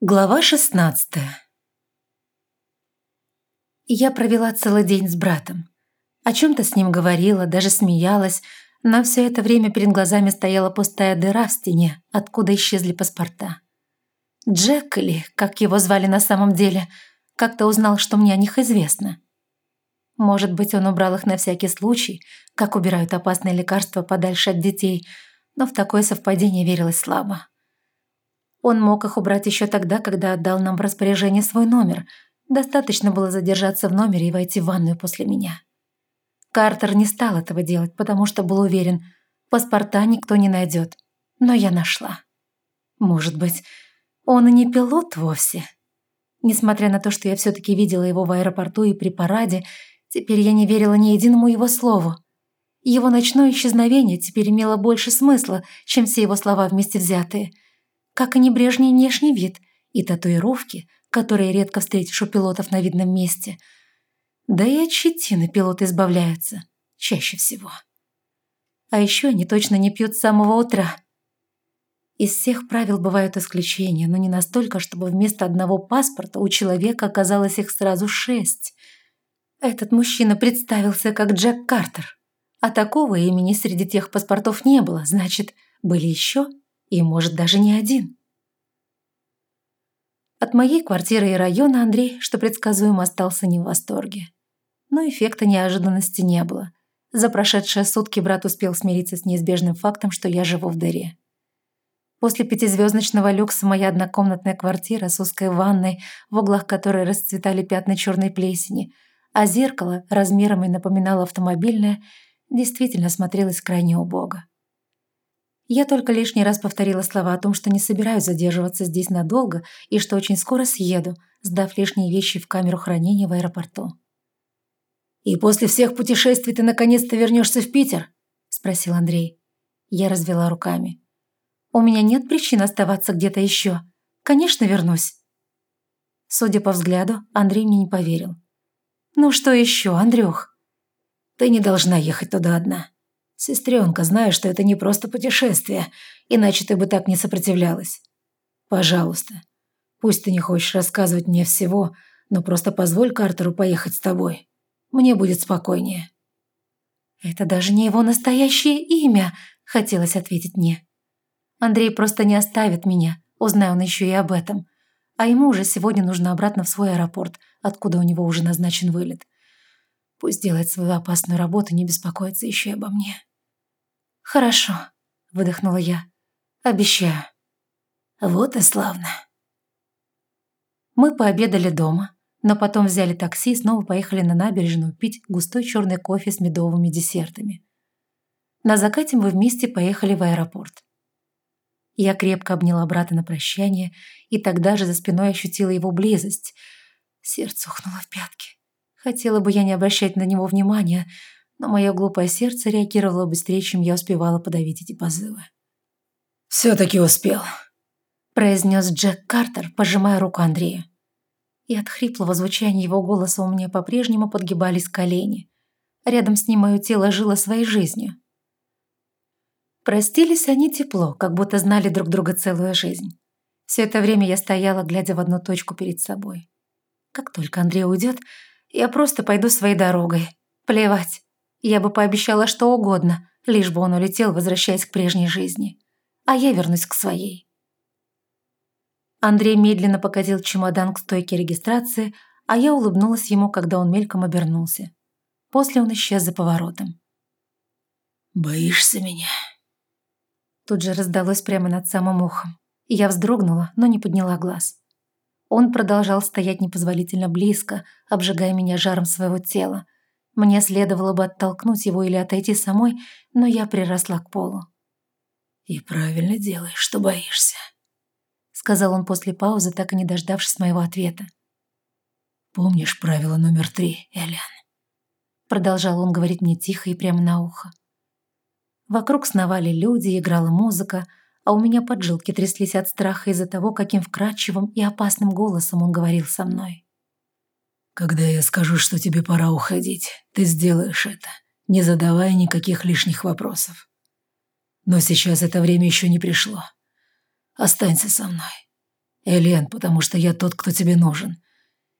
Глава шестнадцатая Я провела целый день с братом. О чем-то с ним говорила, даже смеялась, но все это время перед глазами стояла пустая дыра в стене, откуда исчезли паспорта. Джек, или как его звали на самом деле, как-то узнал, что мне о них известно. Может быть, он убрал их на всякий случай, как убирают опасные лекарства подальше от детей, но в такое совпадение верилось слабо. Он мог их убрать еще тогда, когда отдал нам в распоряжение свой номер. Достаточно было задержаться в номере и войти в ванную после меня. Картер не стал этого делать, потому что был уверен, паспорта никто не найдет. Но я нашла. Может быть, он и не пилот вовсе. Несмотря на то, что я все-таки видела его в аэропорту и при параде, теперь я не верила ни единому его слову. Его ночное исчезновение теперь имело больше смысла, чем все его слова вместе взятые – как и небрежный внешний вид и татуировки, которые редко встретишь у пилотов на видном месте. Да и от щетины пилоты избавляются чаще всего. А еще они точно не пьют с самого утра. Из всех правил бывают исключения, но не настолько, чтобы вместо одного паспорта у человека оказалось их сразу шесть. Этот мужчина представился как Джек Картер. А такого имени среди тех паспортов не было, значит, были еще и, может, даже не один. От моей квартиры и района Андрей, что предсказуемо, остался не в восторге. Но эффекта неожиданности не было. За прошедшие сутки брат успел смириться с неизбежным фактом, что я живу в дыре. После пятизвездочного люкса моя однокомнатная квартира с узкой ванной, в углах которой расцветали пятна черной плесени, а зеркало, размером и напоминало автомобильное, действительно смотрелось крайне убого. Я только лишний раз повторила слова о том, что не собираюсь задерживаться здесь надолго и что очень скоро съеду, сдав лишние вещи в камеру хранения в аэропорту. «И после всех путешествий ты наконец-то вернешься в Питер?» – спросил Андрей. Я развела руками. «У меня нет причин оставаться где-то еще. Конечно, вернусь». Судя по взгляду, Андрей мне не поверил. «Ну что еще, Андрюх?» «Ты не должна ехать туда одна. Сестренка, знаю, что это не просто путешествие, иначе ты бы так не сопротивлялась. Пожалуйста, пусть ты не хочешь рассказывать мне всего, но просто позволь Картеру поехать с тобой. Мне будет спокойнее». «Это даже не его настоящее имя», — хотелось ответить мне. «Андрей просто не оставит меня, узнай он еще и об этом. А ему уже сегодня нужно обратно в свой аэропорт, откуда у него уже назначен вылет. Пусть делает свою опасную работу, не беспокоится еще и обо мне». «Хорошо», — выдохнула я. «Обещаю». «Вот и славно». Мы пообедали дома, но потом взяли такси и снова поехали на набережную пить густой черный кофе с медовыми десертами. На закате мы вместе поехали в аэропорт. Я крепко обняла брата на прощание и тогда же за спиной ощутила его близость. Сердце ухнуло в пятки. Хотела бы я не обращать на него внимания, но мое глупое сердце реагировало быстрее, чем я успевала подавить эти позывы. «Все-таки успел», – произнес Джек Картер, пожимая руку Андрею. И от хриплого звучания его голоса у меня по-прежнему подгибались колени. Рядом с ним мое тело жило своей жизнью. Простились они тепло, как будто знали друг друга целую жизнь. Все это время я стояла, глядя в одну точку перед собой. Как только Андрей уйдет, я просто пойду своей дорогой. Плевать, я бы пообещала что угодно, лишь бы он улетел, возвращаясь к прежней жизни. А я вернусь к своей. Андрей медленно покатил чемодан к стойке регистрации, а я улыбнулась ему, когда он мельком обернулся. После он исчез за поворотом. «Боишься меня?» Тут же раздалось прямо над самым ухом. Я вздрогнула, но не подняла глаз. Он продолжал стоять непозволительно близко, обжигая меня жаром своего тела, мне следовало бы оттолкнуть его или отойти самой, но я приросла к полу. «И правильно делаешь, что боишься», — сказал он после паузы, так и не дождавшись моего ответа. «Помнишь правило номер три, Элиан?» Продолжал он говорить мне тихо и прямо на ухо. Вокруг сновали люди, играла музыка, а у меня поджилки тряслись от страха из-за того, каким вкрадчивым и опасным голосом он говорил со мной. Когда я скажу, что тебе пора уходить, ты сделаешь это, не задавая никаких лишних вопросов. Но сейчас это время еще не пришло. Останься со мной. Элен, потому что я тот, кто тебе нужен.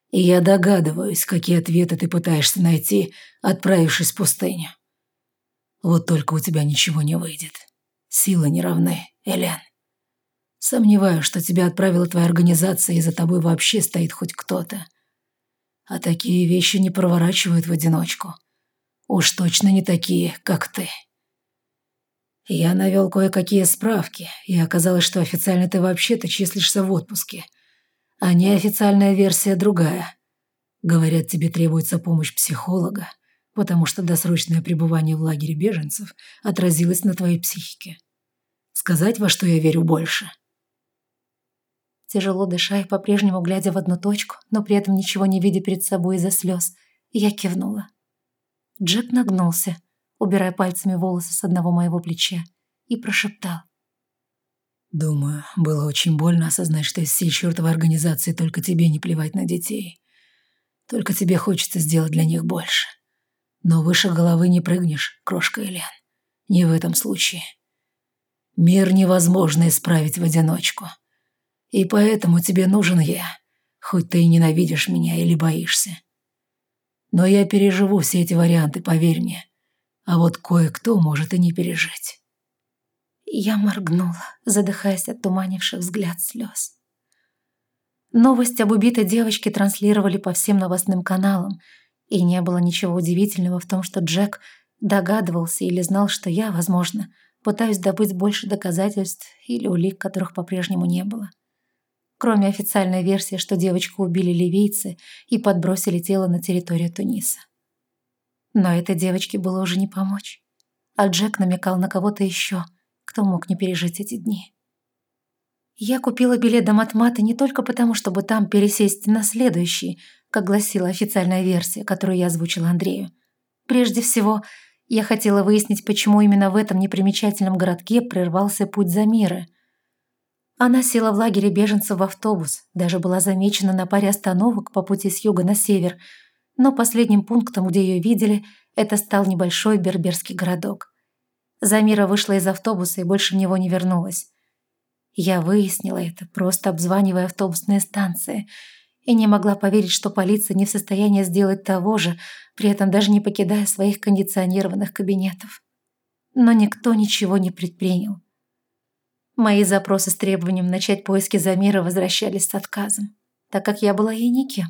И я догадываюсь, какие ответы ты пытаешься найти, отправившись в пустыню. Вот только у тебя ничего не выйдет. Силы не равны, Элен. Сомневаюсь, что тебя отправила твоя организация, и за тобой вообще стоит хоть кто-то. А такие вещи не проворачивают в одиночку. Уж точно не такие, как ты. Я навел кое-какие справки, и оказалось, что официально ты вообще-то числишься в отпуске. А неофициальная версия другая. Говорят, тебе требуется помощь психолога, потому что досрочное пребывание в лагере беженцев отразилось на твоей психике. Сказать, во что я верю больше? Тяжело дыша и по-прежнему глядя в одну точку, но при этом ничего не видя перед собой из-за слез, я кивнула. Джек нагнулся, убирая пальцами волосы с одного моего плеча, и прошептал. «Думаю, было очень больно осознать, что из всей чертовой организации только тебе не плевать на детей. Только тебе хочется сделать для них больше. Но выше головы не прыгнешь, крошка Элен. Не в этом случае. Мир невозможно исправить в одиночку. И поэтому тебе нужен я, хоть ты и ненавидишь меня или боишься. Но я переживу все эти варианты, поверь мне а вот кое-кто может и не пережить. Я моргнула, задыхаясь от туманивших взгляд слез. Новость об убитой девочке транслировали по всем новостным каналам, и не было ничего удивительного в том, что Джек догадывался или знал, что я, возможно, пытаюсь добыть больше доказательств или улик, которых по-прежнему не было. Кроме официальной версии, что девочку убили ливийцы и подбросили тело на территорию Туниса. Но этой девочке было уже не помочь. А Джек намекал на кого-то еще, кто мог не пережить эти дни. Я купила билет до Матмата не только потому, чтобы там пересесть на следующий, как гласила официальная версия, которую я озвучила Андрею. Прежде всего, я хотела выяснить, почему именно в этом непримечательном городке прервался путь Замиры. Она села в лагере беженцев в автобус, даже была замечена на паре остановок по пути с юга на север – но последним пунктом, где ее видели, это стал небольшой берберский городок. Замира вышла из автобуса и больше в него не вернулась. Я выяснила это, просто обзванивая автобусные станции, и не могла поверить, что полиция не в состоянии сделать того же, при этом даже не покидая своих кондиционированных кабинетов. Но никто ничего не предпринял. Мои запросы с требованием начать поиски Замира возвращались с отказом, так как я была ей никем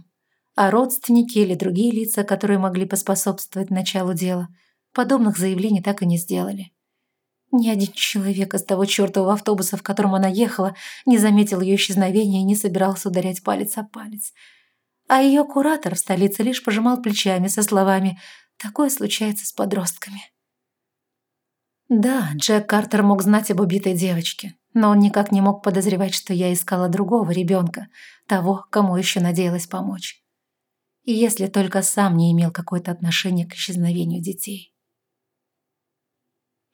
а родственники или другие лица, которые могли поспособствовать началу дела, подобных заявлений так и не сделали. Ни один человек из того чертового автобуса, в котором она ехала, не заметил ее исчезновения и не собирался ударять палец о палец. А ее куратор в столице лишь пожимал плечами со словами «Такое случается с подростками». Да, Джек Картер мог знать об убитой девочке, но он никак не мог подозревать, что я искала другого ребенка, того, кому еще надеялась помочь и если только сам не имел какое-то отношение к исчезновению детей.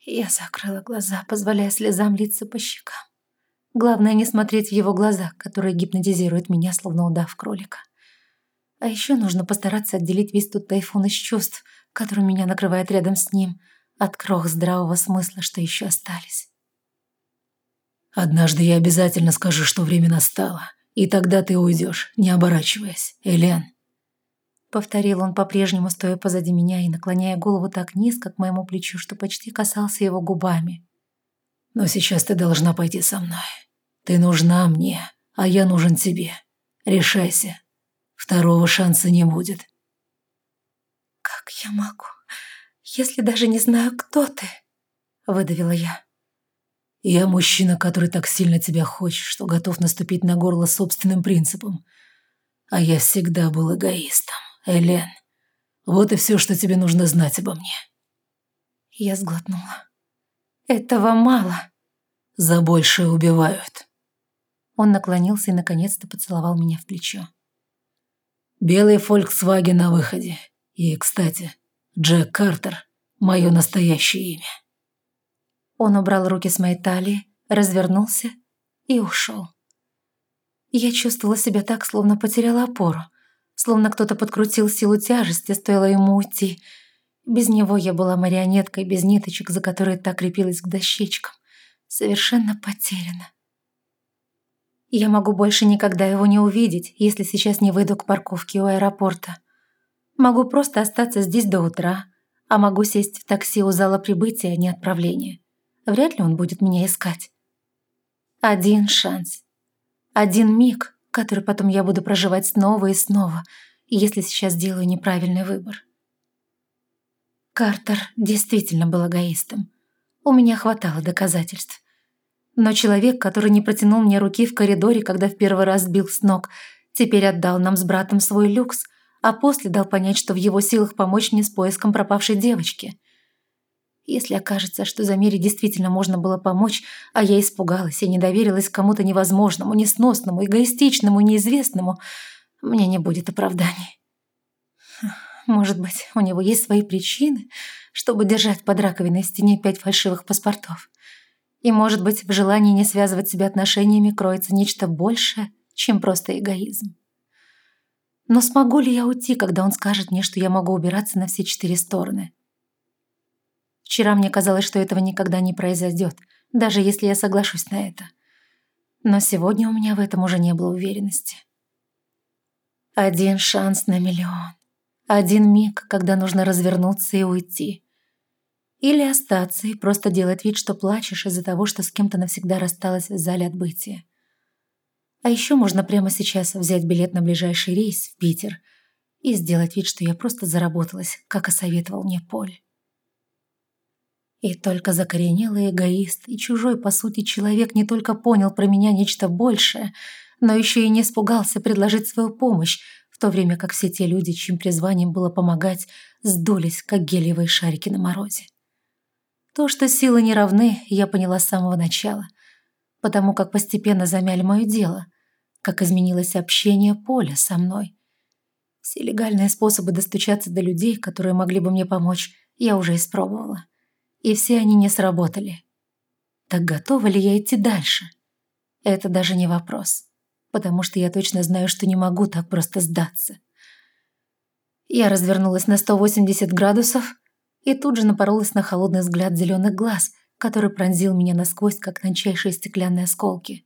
Я закрыла глаза, позволяя слезам литься по щекам. Главное не смотреть в его глаза, которые гипнотизируют меня, словно удав кролика. А еще нужно постараться отделить весь тот тайфун из чувств, который меня накрывает рядом с ним, от крох здравого смысла, что еще остались. «Однажды я обязательно скажу, что время настало, и тогда ты уйдешь, не оборачиваясь, Элен». Повторил он по-прежнему, стоя позади меня и наклоняя голову так низко к моему плечу, что почти касался его губами. «Но сейчас ты должна пойти со мной. Ты нужна мне, а я нужен тебе. Решайся. Второго шанса не будет». «Как я могу, если даже не знаю, кто ты?» – выдавила я. «Я мужчина, который так сильно тебя хочет, что готов наступить на горло собственным принципом. А я всегда был эгоистом. Элен, вот и все, что тебе нужно знать обо мне». Я сглотнула. «Этого мало». «За большее убивают». Он наклонился и наконец-то поцеловал меня в плечо. «Белый Фольксваген на выходе. И, кстати, Джек Картер – мое настоящее имя». Он убрал руки с моей талии, развернулся и ушел. Я чувствовала себя так, словно потеряла опору словно кто-то подкрутил силу тяжести, стоило ему уйти. Без него я была марионеткой без ниточек, за которые так крепилась к дощечкам. Совершенно потеряна. Я могу больше никогда его не увидеть, если сейчас не выйду к парковке у аэропорта. Могу просто остаться здесь до утра, а могу сесть в такси у зала прибытия, а не отправления. Вряд ли он будет меня искать. Один шанс. Один миг, который потом я буду проживать снова и снова, если сейчас делаю неправильный выбор. Картер действительно был эгоистом. У меня хватало доказательств. Но человек, который не протянул мне руки в коридоре, когда в первый раз сбил с ног, теперь отдал нам с братом свой люкс, а после дал понять, что в его силах помочь мне с поиском пропавшей девочки. Если окажется, что Замире действительно можно было помочь, а я испугалась и не доверилась кому-то невозможному, несносному, эгоистичному, неизвестному, мне не будет оправданий. Может быть, у него есть свои причины, чтобы держать под раковиной стене пять фальшивых паспортов. И, может быть, в желании не связывать себя отношениями кроется нечто большее, чем просто эгоизм. Но смогу ли я уйти, когда он скажет мне, что я могу убираться на все четыре стороны? Вчера мне казалось, что этого никогда не произойдет, даже если я соглашусь на это. Но сегодня у меня в этом уже не было уверенности. Один шанс на миллион. Один миг, когда нужно развернуться и уйти. Или остаться и просто делать вид, что плачешь из-за того, что с кем-то навсегда рассталась в зале отбытия. А еще можно прямо сейчас взять билет на ближайший рейс в Питер и сделать вид, что я просто заработалась, как и советовал мне Поль. И только закоренелый эгоист и чужой, по сути, человек не только понял про меня нечто большее, но еще и не испугался предложить свою помощь, в то время как все те люди, чьим призванием было помогать, сдулись, как гелиевые шарики на морозе. То, что силы не равны, я поняла с самого начала, потому как постепенно замяли мое дело, как изменилось общение Поля со мной. Все легальные способы достучаться до людей, которые могли бы мне помочь, я уже испробовала и все они не сработали. Так готова ли я идти дальше? Это даже не вопрос, потому что я точно знаю, что не могу так просто сдаться. Я развернулась на 180 градусов и тут же напоролась на холодный взгляд зеленых глаз, который пронзил меня насквозь, как тончайшие стеклянные осколки.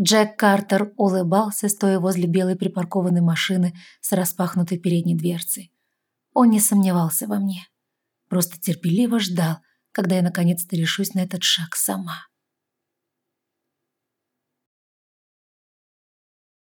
Джек Картер улыбался, стоя возле белой припаркованной машины с распахнутой передней дверцей. Он не сомневался во мне просто терпеливо ждал, когда я наконец-то решусь на этот шаг сама.